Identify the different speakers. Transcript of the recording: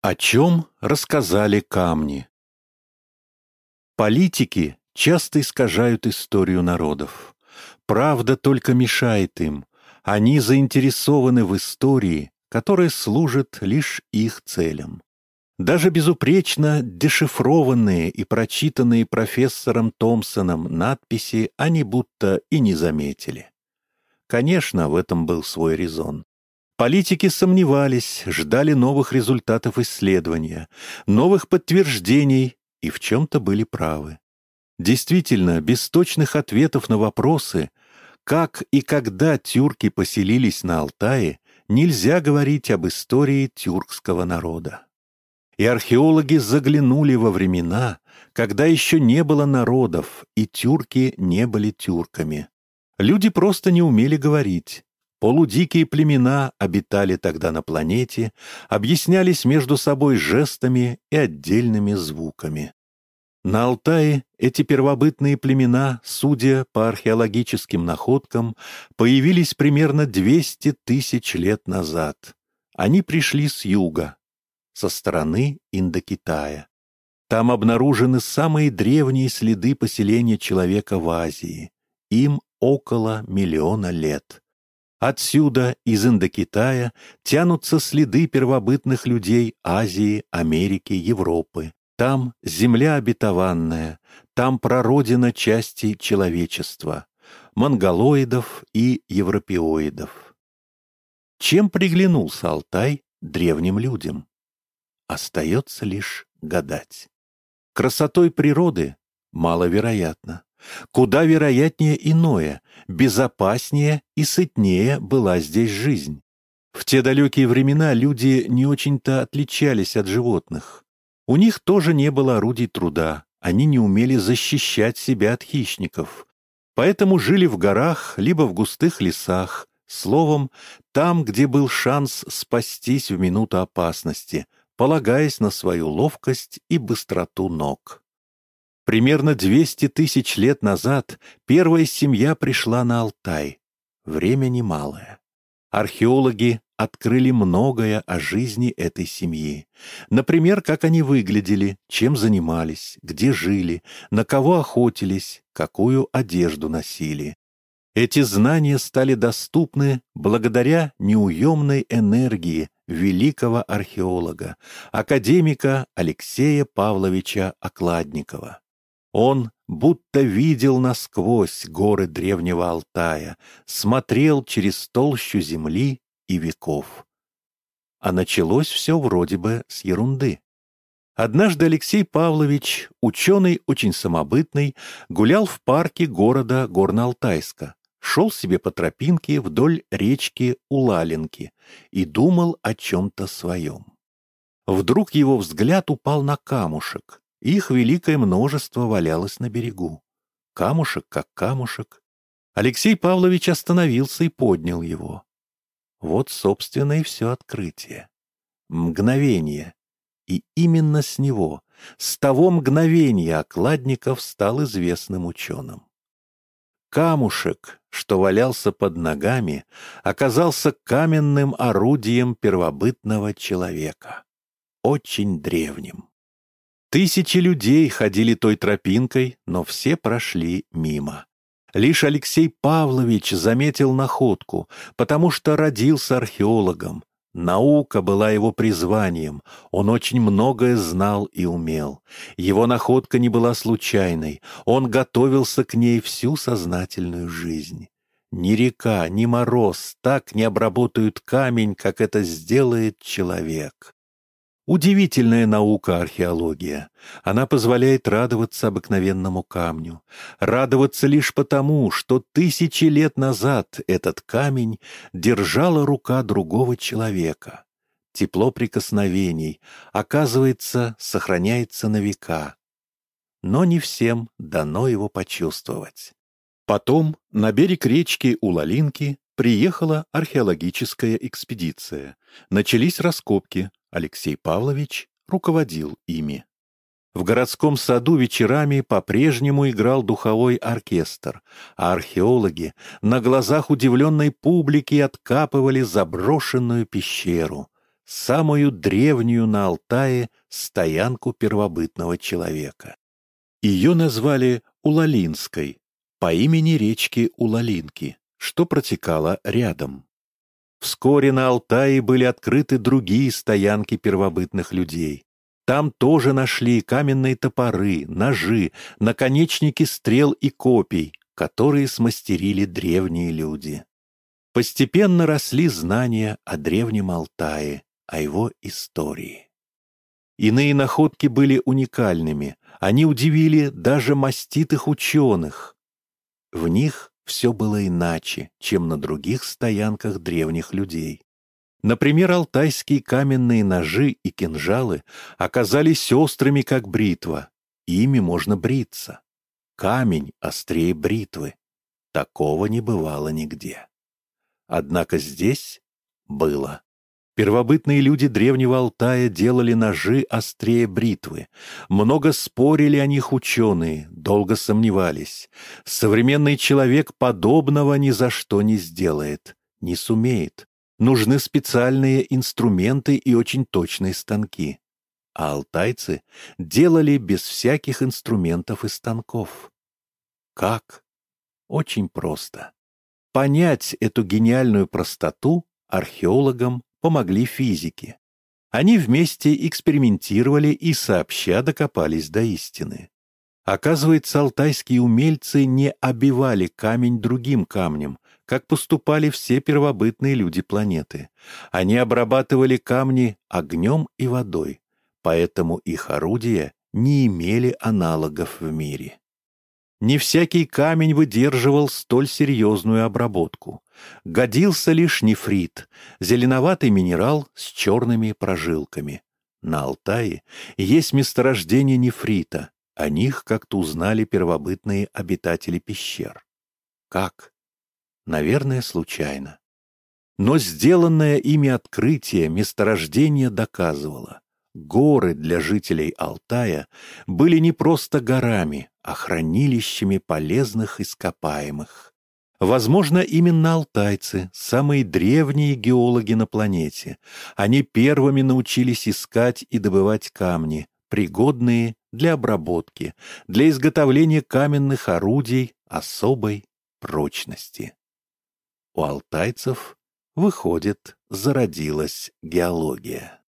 Speaker 1: О чем рассказали камни? Политики часто искажают историю народов. Правда только мешает им. Они заинтересованы в истории, которая служит лишь их целям. Даже безупречно дешифрованные и прочитанные профессором Томпсоном надписи они будто и не заметили. Конечно, в этом был свой резон. Политики сомневались, ждали новых результатов исследования, новых подтверждений и в чем-то были правы. Действительно, без точных ответов на вопросы, как и когда тюрки поселились на Алтае, нельзя говорить об истории тюркского народа. И археологи заглянули во времена, когда еще не было народов, и тюрки не были тюрками. Люди просто не умели говорить. Полудикие племена обитали тогда на планете, объяснялись между собой жестами и отдельными звуками. На Алтае эти первобытные племена, судя по археологическим находкам, появились примерно 200 тысяч лет назад. Они пришли с юга, со стороны Индокитая. Там обнаружены самые древние следы поселения человека в Азии. Им около миллиона лет. Отсюда, из Индокитая, тянутся следы первобытных людей Азии, Америки, Европы. Там земля обетованная, там прародина части человечества, монголоидов и европеоидов. Чем приглянулся Алтай древним людям? Остается лишь гадать. Красотой природы маловероятно. Куда вероятнее иное, безопаснее и сытнее была здесь жизнь. В те далекие времена люди не очень-то отличались от животных. У них тоже не было орудий труда, они не умели защищать себя от хищников. Поэтому жили в горах, либо в густых лесах, словом, там, где был шанс спастись в минуту опасности, полагаясь на свою ловкость и быстроту ног. Примерно 200 тысяч лет назад первая семья пришла на Алтай. Время немалое. Археологи открыли многое о жизни этой семьи. Например, как они выглядели, чем занимались, где жили, на кого охотились, какую одежду носили. Эти знания стали доступны благодаря неуемной энергии великого археолога, академика Алексея Павловича Окладникова. Он будто видел насквозь горы древнего Алтая, смотрел через толщу земли и веков. А началось все вроде бы с ерунды. Однажды Алексей Павлович, ученый очень самобытный, гулял в парке города Горно-Алтайска, шел себе по тропинке вдоль речки Улалинки и думал о чем-то своем. Вдруг его взгляд упал на камушек, их великое множество валялось на берегу. Камушек как камушек. Алексей Павлович остановился и поднял его. Вот, собственно, и все открытие. Мгновение. И именно с него, с того мгновения Окладников стал известным ученым. Камушек, что валялся под ногами, оказался каменным орудием первобытного человека, очень древним. Тысячи людей ходили той тропинкой, но все прошли мимо. Лишь Алексей Павлович заметил находку, потому что родился археологом. Наука была его призванием, он очень многое знал и умел. Его находка не была случайной, он готовился к ней всю сознательную жизнь. Ни река, ни мороз так не обработают камень, как это сделает человек. Удивительная наука археология. Она позволяет радоваться обыкновенному камню. Радоваться лишь потому, что тысячи лет назад этот камень держала рука другого человека. Тепло прикосновений, оказывается, сохраняется на века. Но не всем дано его почувствовать. Потом на берег речки Улалинки приехала археологическая экспедиция. Начались раскопки, Алексей Павлович руководил ими. В городском саду вечерами по-прежнему играл духовой оркестр, а археологи на глазах удивленной публики откапывали заброшенную пещеру. самую древнюю на Алтае стоянку первобытного человека. Ее назвали Улалинской, по имени речки Улалинки, что протекала рядом. Вскоре на Алтае были открыты другие стоянки первобытных людей. Там тоже нашли каменные топоры, ножи, наконечники стрел и копий, которые смастерили древние люди. Постепенно росли знания о древнем Алтае, о его истории. Иные находки были уникальными, они удивили даже маститых ученых. В них все было иначе, чем на других стоянках древних людей. Например, алтайские каменные ножи и кинжалы оказались острыми, как бритва. Ими можно бриться. Камень острее бритвы. Такого не бывало нигде. Однако здесь было. Первобытные люди древнего Алтая делали ножи острее бритвы. Много спорили о них ученые, долго сомневались. Современный человек подобного ни за что не сделает, не сумеет. Нужны специальные инструменты и очень точные станки. А алтайцы делали без всяких инструментов и станков. Как? Очень просто. Понять эту гениальную простоту археологам помогли физики. Они вместе экспериментировали и сообща докопались до истины. Оказывается, алтайские умельцы не обивали камень другим камнем, как поступали все первобытные люди планеты. Они обрабатывали камни огнем и водой, поэтому их орудия не имели аналогов в мире. Не всякий камень выдерживал столь серьезную обработку. Годился лишь нефрит, зеленоватый минерал с черными прожилками. На Алтае есть месторождение нефрита, о них как-то узнали первобытные обитатели пещер. Как? Наверное, случайно. Но сделанное ими открытие месторождения доказывало. Горы для жителей Алтая были не просто горами, а хранилищами полезных ископаемых. Возможно, именно алтайцы, самые древние геологи на планете. Они первыми научились искать и добывать камни, пригодные для обработки, для изготовления каменных орудий особой прочности. У алтайцев, выходит, зародилась геология.